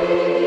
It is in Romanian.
Ești